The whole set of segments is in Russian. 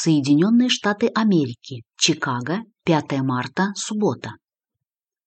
Соединенные Штаты Америки. Чикаго. 5 марта. Суббота.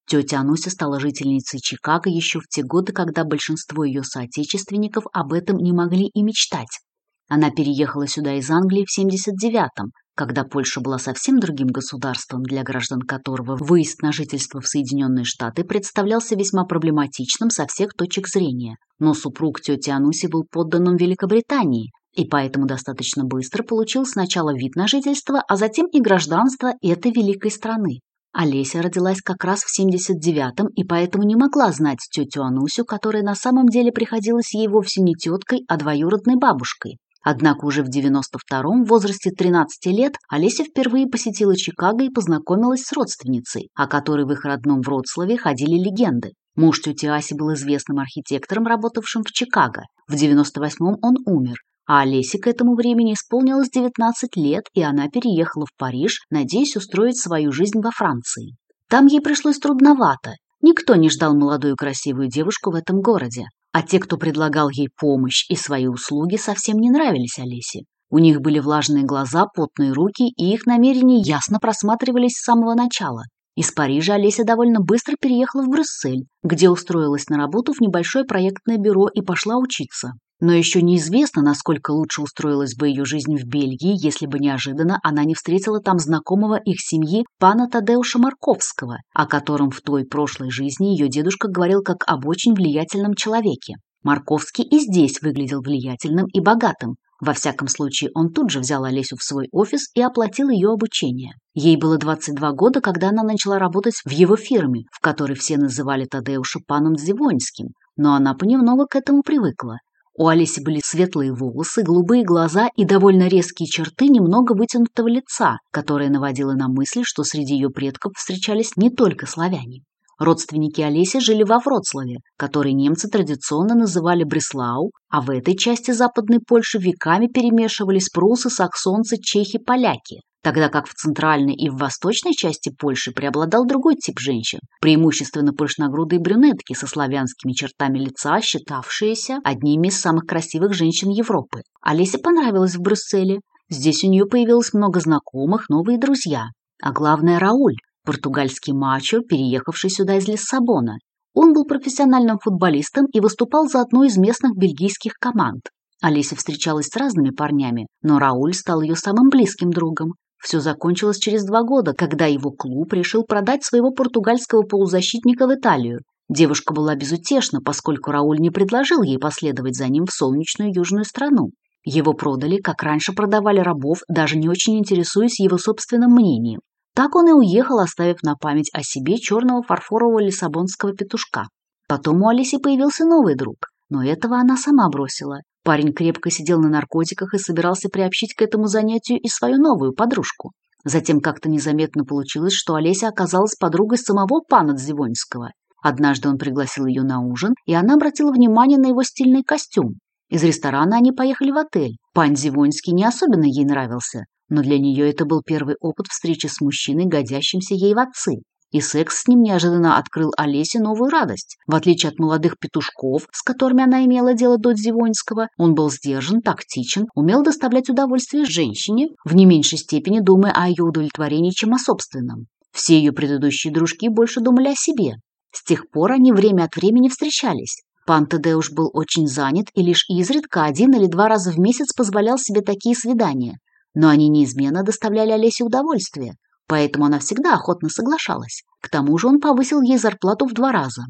Тетя Ануся стала жительницей Чикаго еще в те годы, когда большинство ее соотечественников об этом не могли и мечтать. Она переехала сюда из Англии в 79-м, когда Польша была совсем другим государством, для граждан которого выезд на жительство в Соединенные Штаты представлялся весьма проблематичным со всех точек зрения. Но супруг тети Ануси был подданным Великобритании, и поэтому достаточно быстро получил сначала вид на жительство, а затем и гражданство этой великой страны. Олеся родилась как раз в 79-м и поэтому не могла знать тетю Анусю, которая на самом деле приходилась ей вовсе не теткой, а двоюродной бабушкой. Однако уже в 92-м, в возрасте 13 лет, Олеся впервые посетила Чикаго и познакомилась с родственницей, о которой в их родном Вроцлаве ходили легенды. Муж тети Аси был известным архитектором, работавшим в Чикаго. В 98-м он умер, а Олесе к этому времени исполнилось 19 лет, и она переехала в Париж, надеясь устроить свою жизнь во Франции. Там ей пришлось трудновато. Никто не ждал молодую красивую девушку в этом городе. А те, кто предлагал ей помощь и свои услуги, совсем не нравились Олесе. У них были влажные глаза, потные руки, и их намерения ясно просматривались с самого начала. Из Парижа Олеся довольно быстро переехала в Брюссель, где устроилась на работу в небольшое проектное бюро и пошла учиться. Но еще неизвестно, насколько лучше устроилась бы ее жизнь в Бельгии, если бы неожиданно она не встретила там знакомого их семьи пана Тадеуша Марковского, о котором в той прошлой жизни ее дедушка говорил как об очень влиятельном человеке. Марковский и здесь выглядел влиятельным и богатым. Во всяком случае, он тут же взял Олесю в свой офис и оплатил ее обучение. Ей было 22 года, когда она начала работать в его фирме, в которой все называли Тадеуша паном Дзивоньским, но она понемногу к этому привыкла. У Олеси были светлые волосы, голубые глаза и довольно резкие черты немного вытянутого лица, которое наводило на мысль, что среди ее предков встречались не только славяне. Родственники Олеси жили во Вроцлаве, который немцы традиционно называли Бреслау, а в этой части Западной Польши веками перемешивались прусы, саксонцы, чехи, поляки тогда как в центральной и в восточной части Польши преобладал другой тип женщин, преимущественно пышногрудые брюнетки со славянскими чертами лица, считавшиеся одними из самых красивых женщин Европы. Олесе понравилось в Брюсселе. Здесь у нее появилось много знакомых, новые друзья. А главное Рауль, португальский мачо, переехавший сюда из Лиссабона. Он был профессиональным футболистом и выступал за одну из местных бельгийских команд. Олеся встречалась с разными парнями, но Рауль стал ее самым близким другом. Все закончилось через два года, когда его клуб решил продать своего португальского полузащитника в Италию. Девушка была безутешна, поскольку Рауль не предложил ей последовать за ним в солнечную южную страну. Его продали, как раньше продавали рабов, даже не очень интересуясь его собственным мнением. Так он и уехал, оставив на память о себе черного фарфорового лиссабонского петушка. Потом у Алиси появился новый друг, но этого она сама бросила. Парень крепко сидел на наркотиках и собирался приобщить к этому занятию и свою новую подружку. Затем как-то незаметно получилось, что Олеся оказалась подругой самого пана Дзивоньского. Однажды он пригласил ее на ужин, и она обратила внимание на его стильный костюм. Из ресторана они поехали в отель. Пан Зивоньский не особенно ей нравился, но для нее это был первый опыт встречи с мужчиной, годящимся ей в отцы. И секс с ним неожиданно открыл Олесе новую радость. В отличие от молодых петушков, с которыми она имела дело до Дзивоньского, он был сдержан, тактичен, умел доставлять удовольствие женщине, в не меньшей степени думая о ее удовлетворении, чем о собственном. Все ее предыдущие дружки больше думали о себе. С тех пор они время от времени встречались. Пан Тадеуш был очень занят и лишь изредка один или два раза в месяц позволял себе такие свидания. Но они неизменно доставляли Олесе удовольствие поэтому она всегда охотно соглашалась. К тому же он повысил ей зарплату в два раза.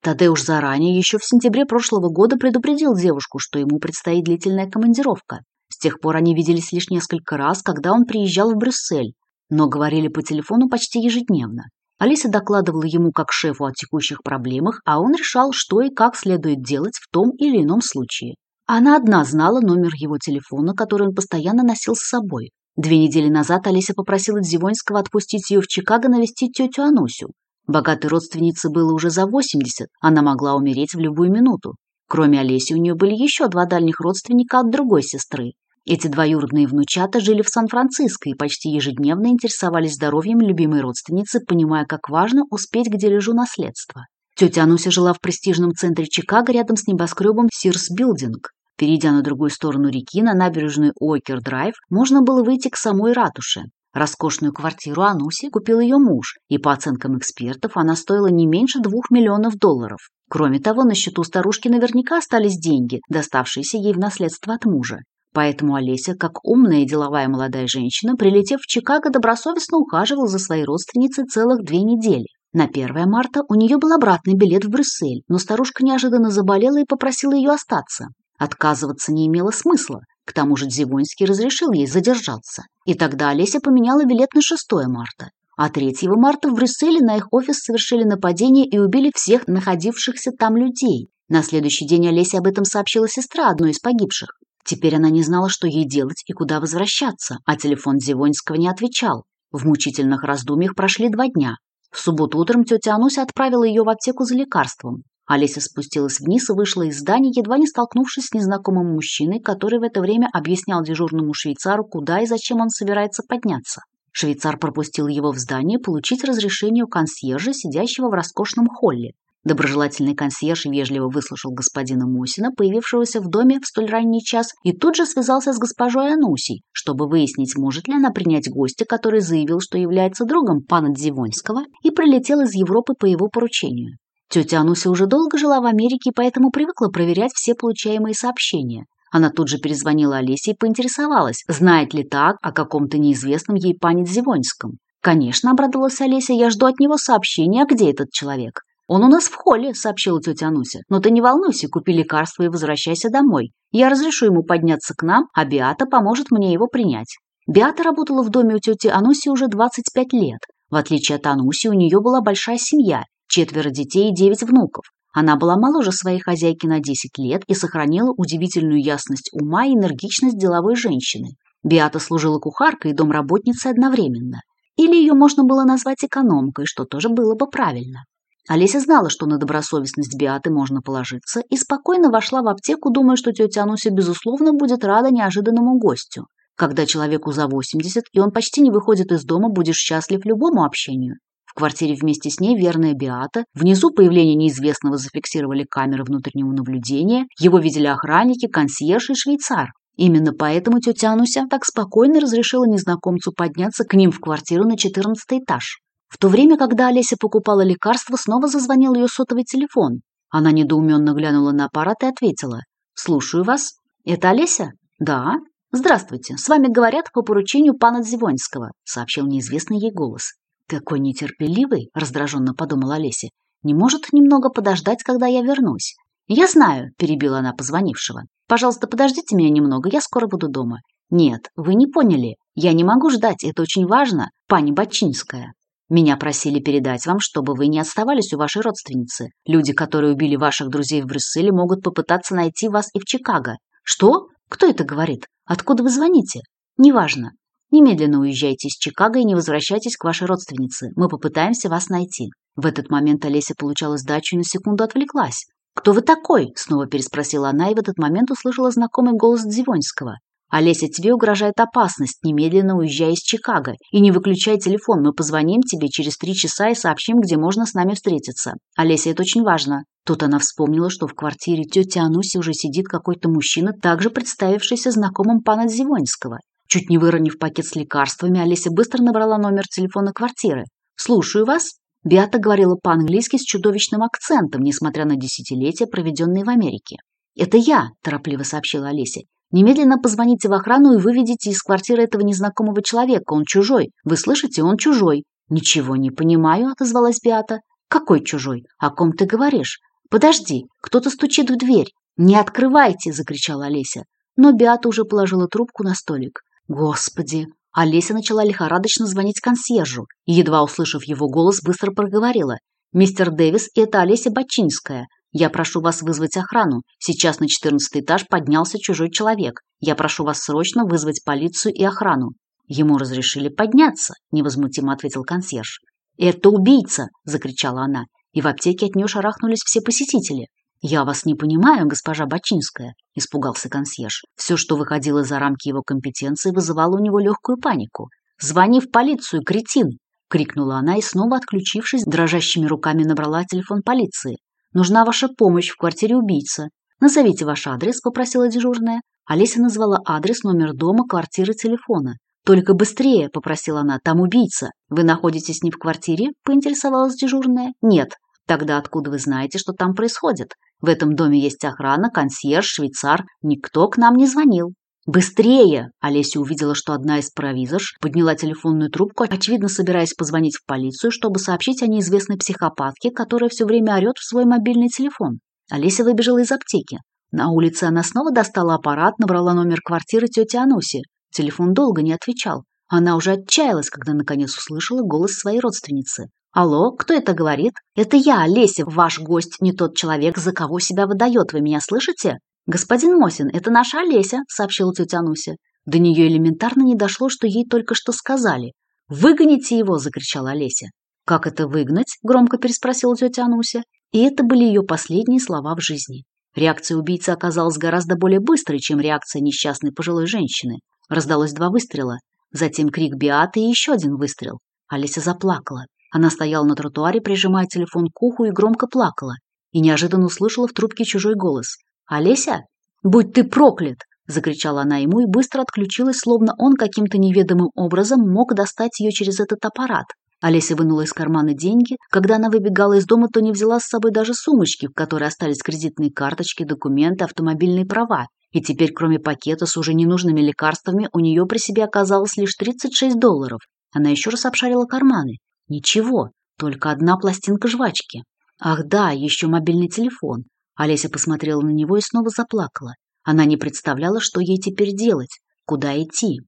Тадеуш заранее, еще в сентябре прошлого года, предупредил девушку, что ему предстоит длительная командировка. С тех пор они виделись лишь несколько раз, когда он приезжал в Брюссель, но говорили по телефону почти ежедневно. Алиса докладывала ему как шефу о текущих проблемах, а он решал, что и как следует делать в том или ином случае. Она одна знала номер его телефона, который он постоянно носил с собой. Две недели назад Олеся попросила Дзивоньского отпустить ее в Чикаго навестить тетю Анусю. Богатой родственнице было уже за 80, она могла умереть в любую минуту. Кроме Олеси у нее были еще два дальних родственника от другой сестры. Эти двоюродные внучата жили в Сан-Франциско и почти ежедневно интересовались здоровьем любимой родственницы, понимая, как важно успеть к дележу наследства. Тетя Ануся жила в престижном центре Чикаго рядом с небоскребом Сирс Билдинг. Перейдя на другую сторону реки, на набережную Уокер-Драйв, можно было выйти к самой ратуше. Роскошную квартиру Ануси купил ее муж, и по оценкам экспертов она стоила не меньше двух миллионов долларов. Кроме того, на счету старушки наверняка остались деньги, доставшиеся ей в наследство от мужа. Поэтому Олеся, как умная и деловая молодая женщина, прилетев в Чикаго, добросовестно ухаживала за своей родственницей целых две недели. На 1 марта у нее был обратный билет в Брюссель, но старушка неожиданно заболела и попросила ее остаться. Отказываться не имело смысла. К тому же Дзивонский разрешил ей задержаться. И тогда Олеся поменяла билет на 6 марта. А 3 марта в Брюсселе на их офис совершили нападение и убили всех находившихся там людей. На следующий день Олеся об этом сообщила сестра одной из погибших. Теперь она не знала, что ей делать и куда возвращаться, а телефон Дзивонского не отвечал. В мучительных раздумьях прошли два дня. В субботу утром тетя Ануся отправила ее в аптеку за лекарством. Олеся спустилась вниз и вышла из здания, едва не столкнувшись с незнакомым мужчиной, который в это время объяснял дежурному швейцару, куда и зачем он собирается подняться. Швейцар пропустил его в здание получить разрешение у консьержа, сидящего в роскошном холле. Доброжелательный консьерж вежливо выслушал господина Мосина, появившегося в доме в столь ранний час, и тут же связался с госпожой Анусей, чтобы выяснить, может ли она принять гостя, который заявил, что является другом пана Дзивонского и прилетел из Европы по его поручению. Тетя Ануся уже долго жила в Америке, поэтому привыкла проверять все получаемые сообщения. Она тут же перезвонила Олесе и поинтересовалась, знает ли так о каком-то неизвестном ей пане Зивоньском. «Конечно», — обрадовалась Олеся, — «я жду от него сообщения, а где этот человек?» «Он у нас в холле», — сообщила тетя Ануся. «Но ты не волнуйся, купи лекарство и возвращайся домой. Я разрешу ему подняться к нам, а Биата поможет мне его принять». Биата работала в доме у тети Ануси уже 25 лет. В отличие от Ануси, у нее была большая семья, четверо детей и девять внуков. Она была моложе своей хозяйки на 10 лет и сохранила удивительную ясность ума и энергичность деловой женщины. Биата служила кухаркой и домработницей одновременно. Или ее можно было назвать экономкой, что тоже было бы правильно. Олеся знала, что на добросовестность Биаты можно положиться, и спокойно вошла в аптеку, думая, что тетя Ануся, безусловно, будет рада неожиданному гостю. Когда человеку за 80, и он почти не выходит из дома, будешь счастлив любому общению квартире вместе с ней верная Биата. Внизу появление неизвестного зафиксировали камеры внутреннего наблюдения. Его видели охранники, консьерж и швейцар. Именно поэтому тетя Ануся так спокойно разрешила незнакомцу подняться к ним в квартиру на 14 этаж. В то время, когда Олеся покупала лекарства, снова зазвонил ее сотовый телефон. Она недоуменно глянула на аппарат и ответила. «Слушаю вас. Это Олеся?» «Да». «Здравствуйте. С вами говорят по поручению пана Дзивонского», сообщил неизвестный ей голос. «Какой нетерпеливый!» – раздраженно подумала Олеся. «Не может немного подождать, когда я вернусь?» «Я знаю», – перебила она позвонившего. «Пожалуйста, подождите меня немного, я скоро буду дома». «Нет, вы не поняли. Я не могу ждать, это очень важно, пани Бачинская. Меня просили передать вам, чтобы вы не отставались у вашей родственницы. Люди, которые убили ваших друзей в Брюсселе, могут попытаться найти вас и в Чикаго». «Что? Кто это говорит? Откуда вы звоните?» «Неважно. Немедленно уезжайте из Чикаго и не возвращайтесь к вашей родственнице. Мы попытаемся вас найти». В этот момент Олеся получала сдачу и на секунду отвлеклась. «Кто вы такой?» – снова переспросила она и в этот момент услышала знакомый голос Дзивоньского. «Олеся, тебе угрожает опасность. Немедленно уезжай из Чикаго. И не выключай телефон. Мы позвоним тебе через три часа и сообщим, где можно с нами встретиться. Олеся, это очень важно». Тут она вспомнила, что в квартире тети Ануси уже сидит какой-то мужчина, также представившийся знакомым пана Дзивоньского. Чуть не выронив пакет с лекарствами, Олеся быстро набрала номер телефона квартиры. «Слушаю вас». Биата говорила по-английски с чудовищным акцентом, несмотря на десятилетия, проведенные в Америке. «Это я», – торопливо сообщила Олеся. «Немедленно позвоните в охрану и выведите из квартиры этого незнакомого человека. Он чужой. Вы слышите, он чужой». «Ничего не понимаю», – отозвалась Биата. «Какой чужой? О ком ты говоришь?» «Подожди, кто-то стучит в дверь». «Не открывайте!» – закричала Олеся. Но Биата уже положила трубку на столик. Господи! Олеся начала лихорадочно звонить консьержу и, едва услышав его голос, быстро проговорила. «Мистер Дэвис, это Олеся Бачинская. Я прошу вас вызвать охрану. Сейчас на четырнадцатый этаж поднялся чужой человек. Я прошу вас срочно вызвать полицию и охрану». «Ему разрешили подняться», – невозмутимо ответил консьерж. «Это убийца!» – закричала она, и в аптеке от нее шарахнулись все посетители. «Я вас не понимаю, госпожа Бачинская», – испугался консьерж. Все, что выходило за рамки его компетенции, вызывало у него легкую панику. «Звони в полицию, кретин!» – крикнула она и, снова отключившись, дрожащими руками набрала телефон полиции. «Нужна ваша помощь в квартире убийца». «Назовите ваш адрес», – попросила дежурная. Олеся назвала адрес, номер дома, квартиры, телефона. «Только быстрее», – попросила она, – «там убийца». «Вы находитесь не в квартире?» – поинтересовалась дежурная. «Нет». «Тогда откуда вы знаете, что там происходит? В этом доме есть охрана, консьерж, швейцар. Никто к нам не звонил». «Быстрее!» Олеся увидела, что одна из провизорш подняла телефонную трубку, очевидно собираясь позвонить в полицию, чтобы сообщить о неизвестной психопатке, которая все время орет в свой мобильный телефон. Олеся выбежала из аптеки. На улице она снова достала аппарат, набрала номер квартиры тети Ануси. Телефон долго не отвечал. Она уже отчаялась, когда наконец услышала голос своей родственницы. «Алло, кто это говорит?» «Это я, Олеся, ваш гость, не тот человек, за кого себя выдает. Вы меня слышите?» «Господин Мосин, это наша Олеся», — сообщила тетя Ануся. До нее элементарно не дошло, что ей только что сказали. «Выгоните его!» — закричала Олеся. «Как это выгнать?» — громко переспросила тетя Ануся. И это были ее последние слова в жизни. Реакция убийцы оказалась гораздо более быстрой, чем реакция несчастной пожилой женщины. Раздалось два выстрела, затем крик Биаты и еще один выстрел. Олеся заплакала. Она стояла на тротуаре, прижимая телефон к уху и громко плакала. И неожиданно услышала в трубке чужой голос. «Олеся? Будь ты проклят!» Закричала она ему и быстро отключилась, словно он каким-то неведомым образом мог достать ее через этот аппарат. Олеся вынула из кармана деньги. Когда она выбегала из дома, то не взяла с собой даже сумочки, в которой остались кредитные карточки, документы, автомобильные права. И теперь, кроме пакета с уже ненужными лекарствами, у нее при себе оказалось лишь 36 долларов. Она еще раз обшарила карманы. Ничего, только одна пластинка жвачки. Ах да, еще мобильный телефон. Олеся посмотрела на него и снова заплакала. Она не представляла, что ей теперь делать, куда идти.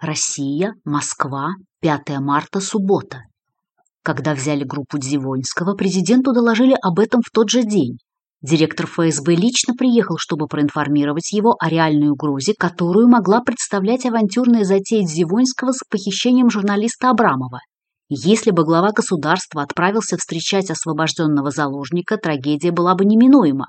Россия, Москва, 5 марта, суббота. Когда взяли группу Дзивоньского, президенту доложили об этом в тот же день. Директор ФСБ лично приехал, чтобы проинформировать его о реальной угрозе, которую могла представлять авантюрная затея Дзивоньского с похищением журналиста Абрамова. Если бы глава государства отправился встречать освобожденного заложника, трагедия была бы неминуема.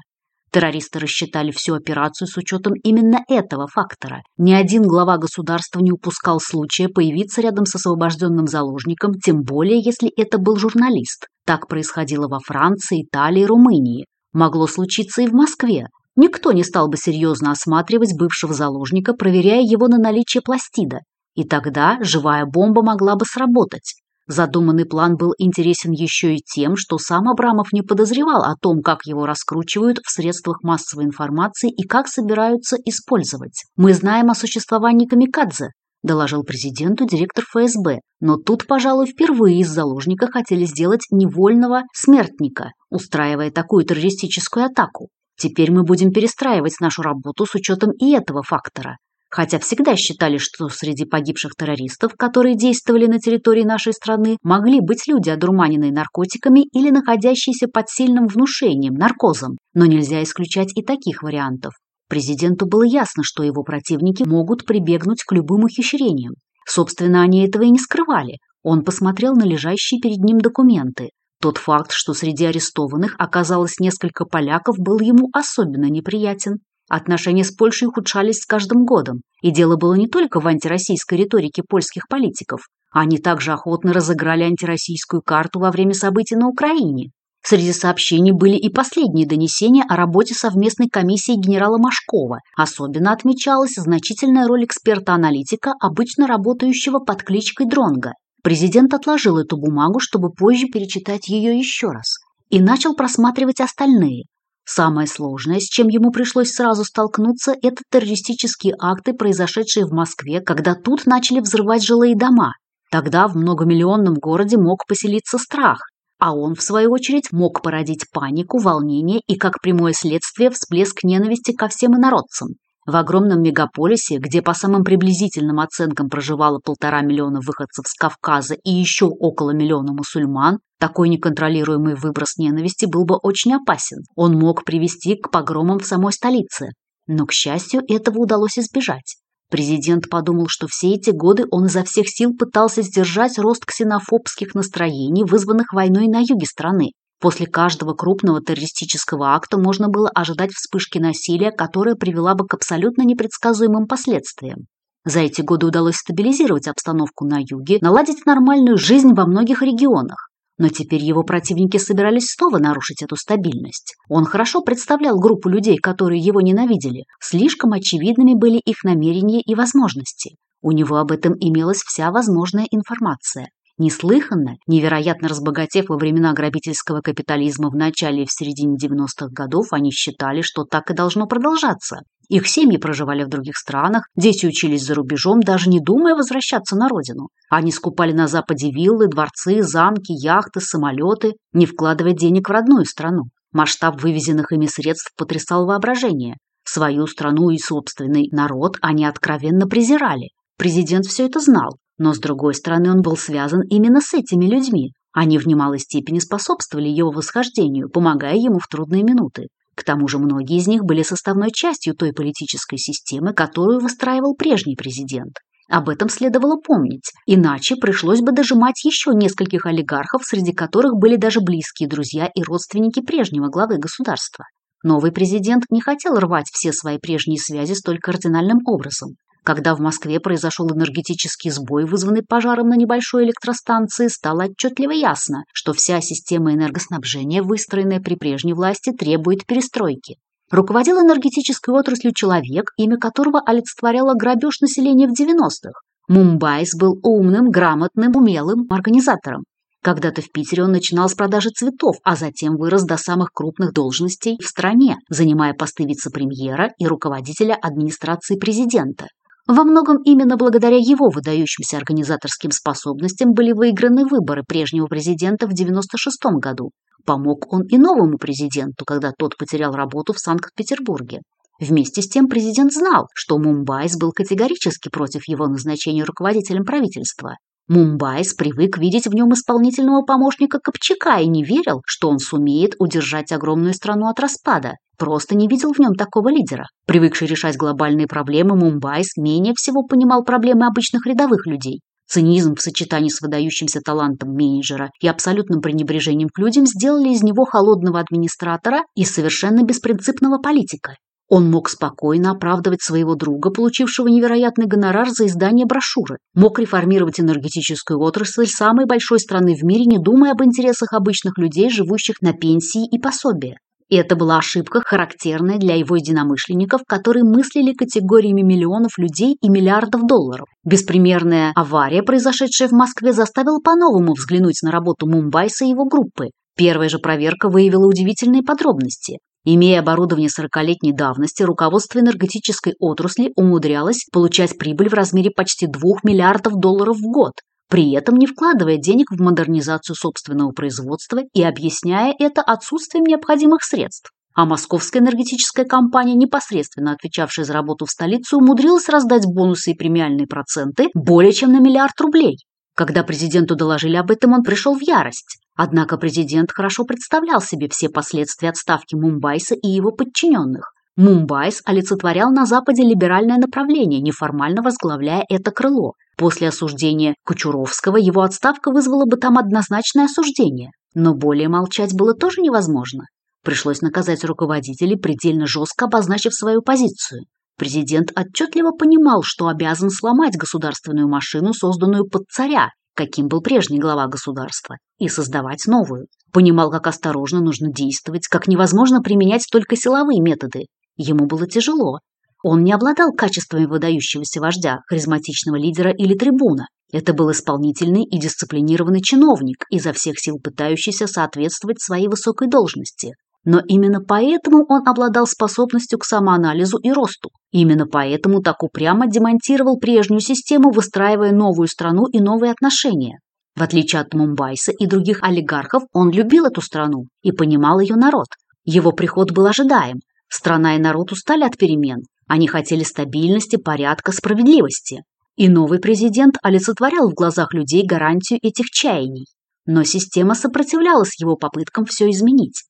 Террористы рассчитали всю операцию с учетом именно этого фактора. Ни один глава государства не упускал случая появиться рядом с освобожденным заложником, тем более если это был журналист. Так происходило во Франции, Италии, Румынии. Могло случиться и в Москве. Никто не стал бы серьезно осматривать бывшего заложника, проверяя его на наличие пластида. И тогда живая бомба могла бы сработать. Задуманный план был интересен еще и тем, что сам Абрамов не подозревал о том, как его раскручивают в средствах массовой информации и как собираются использовать. «Мы знаем о существовании камикадзе», – доложил президенту директор ФСБ. Но тут, пожалуй, впервые из заложника хотели сделать невольного смертника, устраивая такую террористическую атаку. Теперь мы будем перестраивать нашу работу с учетом и этого фактора хотя всегда считали, что среди погибших террористов, которые действовали на территории нашей страны, могли быть люди, одурманенные наркотиками или находящиеся под сильным внушением, наркозом. Но нельзя исключать и таких вариантов. Президенту было ясно, что его противники могут прибегнуть к любым ухищрениям. Собственно, они этого и не скрывали. Он посмотрел на лежащие перед ним документы. Тот факт, что среди арестованных оказалось несколько поляков, был ему особенно неприятен. Отношения с Польшей ухудшались с каждым годом, и дело было не только в антироссийской риторике польских политиков. Они также охотно разыграли антироссийскую карту во время событий на Украине. Среди сообщений были и последние донесения о работе совместной комиссии генерала Машкова. Особенно отмечалась значительная роль эксперта-аналитика, обычно работающего под кличкой Дронга. Президент отложил эту бумагу, чтобы позже перечитать ее еще раз, и начал просматривать остальные. Самое сложное, с чем ему пришлось сразу столкнуться, это террористические акты, произошедшие в Москве, когда тут начали взрывать жилые дома. Тогда в многомиллионном городе мог поселиться страх, а он, в свою очередь, мог породить панику, волнение и, как прямое следствие, всплеск ненависти ко всем инородцам. В огромном мегаполисе, где по самым приблизительным оценкам проживало полтора миллиона выходцев с Кавказа и еще около миллиона мусульман, такой неконтролируемый выброс ненависти был бы очень опасен. Он мог привести к погромам в самой столице. Но, к счастью, этого удалось избежать. Президент подумал, что все эти годы он изо всех сил пытался сдержать рост ксенофобских настроений, вызванных войной на юге страны. После каждого крупного террористического акта можно было ожидать вспышки насилия, которая привела бы к абсолютно непредсказуемым последствиям. За эти годы удалось стабилизировать обстановку на юге, наладить нормальную жизнь во многих регионах. Но теперь его противники собирались снова нарушить эту стабильность. Он хорошо представлял группу людей, которые его ненавидели. Слишком очевидными были их намерения и возможности. У него об этом имелась вся возможная информация. Неслыханно, невероятно разбогатев во времена грабительского капитализма в начале и в середине 90-х годов, они считали, что так и должно продолжаться. Их семьи проживали в других странах, дети учились за рубежом, даже не думая возвращаться на родину. Они скупали на Западе виллы, дворцы, замки, яхты, самолеты, не вкладывая денег в родную страну. Масштаб вывезенных ими средств потрясал воображение. Свою страну и собственный народ они откровенно презирали. Президент все это знал, но, с другой стороны, он был связан именно с этими людьми. Они в немалой степени способствовали его восхождению, помогая ему в трудные минуты. К тому же многие из них были составной частью той политической системы, которую выстраивал прежний президент. Об этом следовало помнить, иначе пришлось бы дожимать еще нескольких олигархов, среди которых были даже близкие друзья и родственники прежнего главы государства. Новый президент не хотел рвать все свои прежние связи столь кардинальным образом. Когда в Москве произошел энергетический сбой, вызванный пожаром на небольшой электростанции, стало отчетливо ясно, что вся система энергоснабжения, выстроенная при прежней власти, требует перестройки. Руководил энергетической отраслью человек, имя которого олицетворяло грабеж населения в 90-х. Мумбайс был умным, грамотным, умелым организатором. Когда-то в Питере он начинал с продажи цветов, а затем вырос до самых крупных должностей в стране, занимая посты вице-премьера и руководителя администрации президента. Во многом именно благодаря его выдающимся организаторским способностям были выиграны выборы прежнего президента в 1996 году. Помог он и новому президенту, когда тот потерял работу в Санкт-Петербурге. Вместе с тем президент знал, что Мумбайс был категорически против его назначения руководителем правительства. Мумбайс привык видеть в нем исполнительного помощника Копчака и не верил, что он сумеет удержать огромную страну от распада. Просто не видел в нем такого лидера. Привыкший решать глобальные проблемы, Мумбайс менее всего понимал проблемы обычных рядовых людей. Цинизм в сочетании с выдающимся талантом менеджера и абсолютным пренебрежением к людям сделали из него холодного администратора и совершенно беспринципного политика. Он мог спокойно оправдывать своего друга, получившего невероятный гонорар за издание брошюры, мог реформировать энергетическую отрасль самой большой страны в мире, не думая об интересах обычных людей, живущих на пенсии и пособия. И это была ошибка, характерная для его единомышленников, которые мыслили категориями миллионов людей и миллиардов долларов. Беспримерная авария, произошедшая в Москве, заставила по-новому взглянуть на работу Мумбайса и его группы. Первая же проверка выявила удивительные подробности. Имея оборудование 40-летней давности, руководство энергетической отрасли умудрялось получать прибыль в размере почти 2 миллиардов долларов в год при этом не вкладывая денег в модернизацию собственного производства и объясняя это отсутствием необходимых средств. А московская энергетическая компания, непосредственно отвечавшая за работу в столице, умудрилась раздать бонусы и премиальные проценты более чем на миллиард рублей. Когда президенту доложили об этом, он пришел в ярость. Однако президент хорошо представлял себе все последствия отставки Мумбайса и его подчиненных. Мумбайс олицетворял на Западе либеральное направление, неформально возглавляя это крыло. После осуждения Кучуровского его отставка вызвала бы там однозначное осуждение. Но более молчать было тоже невозможно. Пришлось наказать руководителей, предельно жестко обозначив свою позицию. Президент отчетливо понимал, что обязан сломать государственную машину, созданную под царя, каким был прежний глава государства, и создавать новую. Понимал, как осторожно нужно действовать, как невозможно применять только силовые методы. Ему было тяжело, он не обладал качествами выдающегося вождя, харизматичного лидера или трибуна. Это был исполнительный и дисциплинированный чиновник, изо всех сил пытающийся соответствовать своей высокой должности. Но именно поэтому он обладал способностью к самоанализу и росту. Именно поэтому так упрямо демонтировал прежнюю систему, выстраивая новую страну и новые отношения. В отличие от Мумбайса и других олигархов, он любил эту страну и понимал ее народ. Его приход был ожидаем. Страна и народ устали от перемен, они хотели стабильности, порядка, справедливости. И новый президент олицетворял в глазах людей гарантию этих чаяний. Но система сопротивлялась его попыткам все изменить.